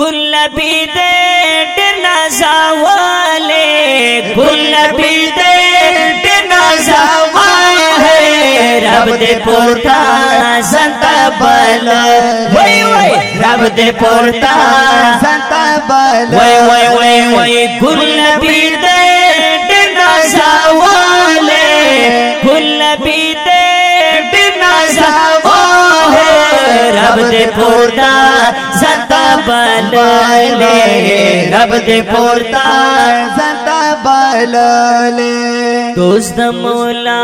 گل بھی دے ڈرنا زاوالے گل بھی دے ڈرنا زاوالے، رب دے پورتا سنتا بل۔ وئی وئی رب دے پورتا سنتا بل۔ وئی وئی وئی وئی گل بھی دے ڈرنا زاوالے گل بھی دے ڈرنا زاوالے، رب دے پورتا سنتا بل رب دے پورتا سنتا بل دوست مولا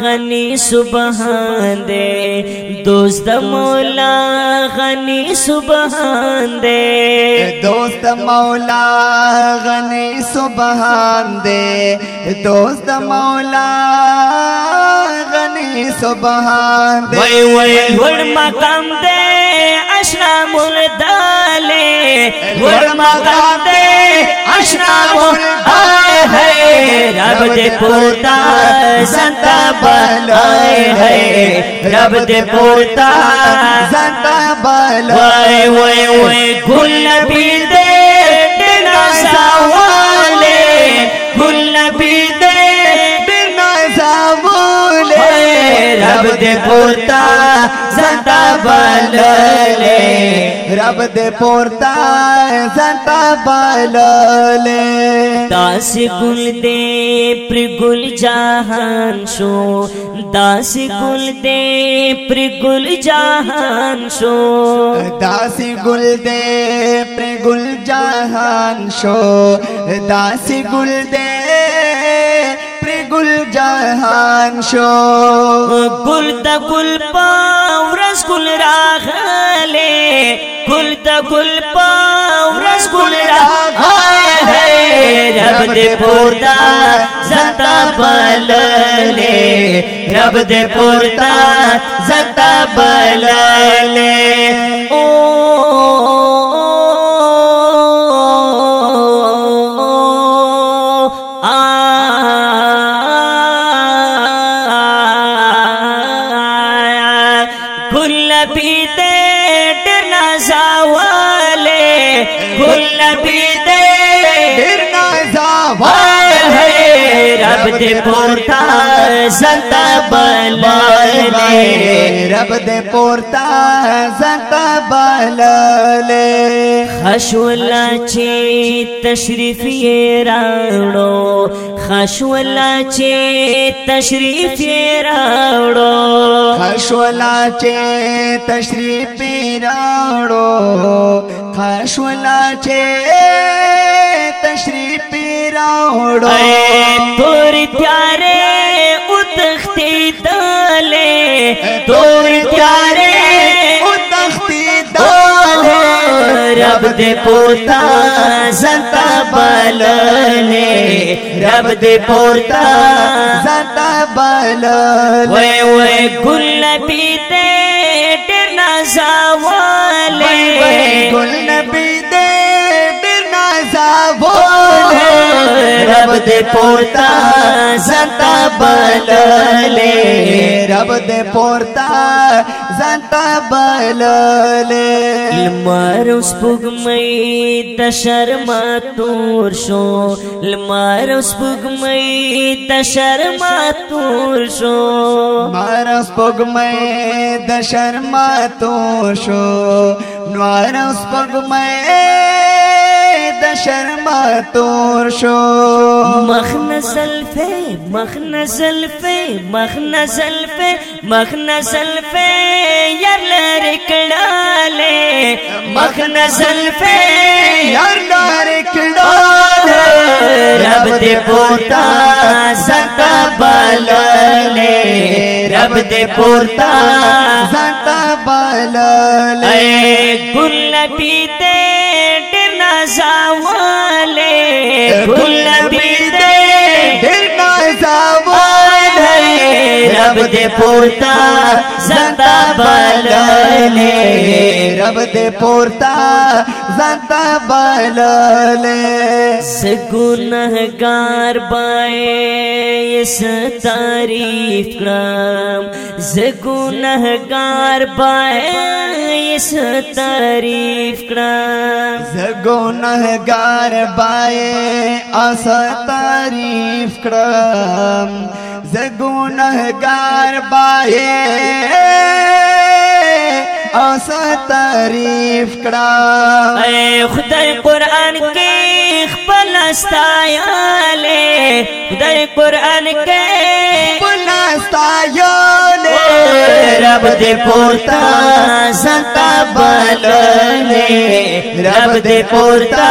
غنی سبحان دے دوست مولا غنی سبحان دے دوست مولا غنی سبحان دے دوست مولا غنی سبحان دے وی وی لوڑ مقام دے اشنا مردالي ورمقام دے اشنا مردالي. ہے رب دے پورتا زندہ بلائے ہے رب دے پورتا زندہ بلائے وے وے گل نبی دے بنا سوالے گل نبی دے رب دے بللے رب دے پورتا سنتا بللے داس گل دے پر گل جہان شو داس گل دے پر گل جہان شو داسی گل دے پر گل جہان شو داسی گل دے پر گل جہان شو گل دا گل ورس گل راغلے گل دا گل پا ورس گل راغلے رب دے پورتا زتا بللے رب دے پورتا زتا بللے گل بھی دے۔ ڈرنا زاوا ہے۔ رب دے پورتا سنتا بلالے رب دے پورتا سنتا بللے خشولا چی تشریف یہ راوڑو خشولا چی تشریف یہ راوڑو خشولا چے تشریف راڑو خشولا چے تشریف راڑو تور پیارے تور پیارے رب دے پورتا سنتا بلنے رب دے پورتا زتا بللے وے وے گل دے ڈرنا زاوالے گل نبی رب دے پورتا سنتا بلنے رب دے پورتا زنتا بللے لمر اس پگمئی دشر ماتور شو لمر اس پگمئی دشر ماتور شو مارس پگ میں دشر تو شو نوارس پگ میں شرما تور شو مخنا سلفه مخنا سلفه مخنا سلفه مخنا سلفه ير لرکړاله مخنا سلفه ير لرکړاله رب دې پورتا زتا بلله رب دې پورتا زتا بلله ګل پیته ډیر نازاو Put رب دے پورتا زنتا بللے۔ رب دے پورتا زنتا بللے۔ گنہگار بائے اس تعریف کرام زگنہگار بائے اس تعریف کرام زگنہگار بائے اس تعریف کرام زگنہگار بائے اس تعریف کرام اے خدای قرآن کے خپل استایالے خدای قرآن کے خپل استایالے رب دے پورتا سنتا بللے۔ رب دے پورتا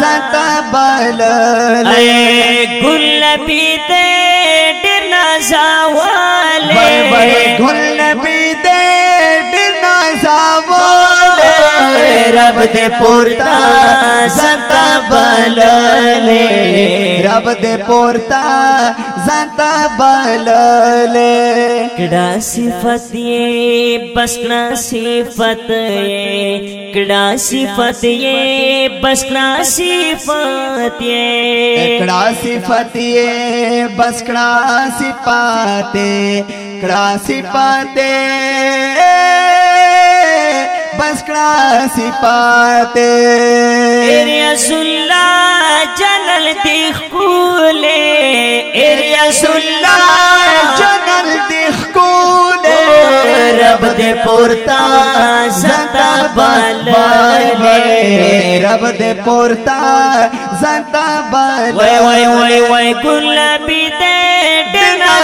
سنتا بللے۔ اے گل پیتے ڈرنا زاوالے بڑے گل رب دے پورتا سنتا بللے رب دے پورتا سنتا بللے کڑا صفت یہ بس کڑا صفت یہ۔ کڑا صفت یہ بس کڑا صفت یہ۔ کڑا صفت یہ بس کڑا صفاتے کڑا صفاتے بس کړه صفات رسول الله جلل دی خوله رسول الله جلل دی خوله رب دې پورتا زتا بلواله رب دې پورتا زتا بلواله وای وای وای ګل بي دې ډنا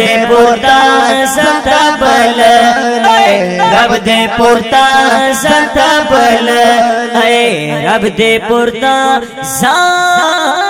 دے پورتا ستا بل رب دے پورتا ستا بل اے رب دے پورتا ستا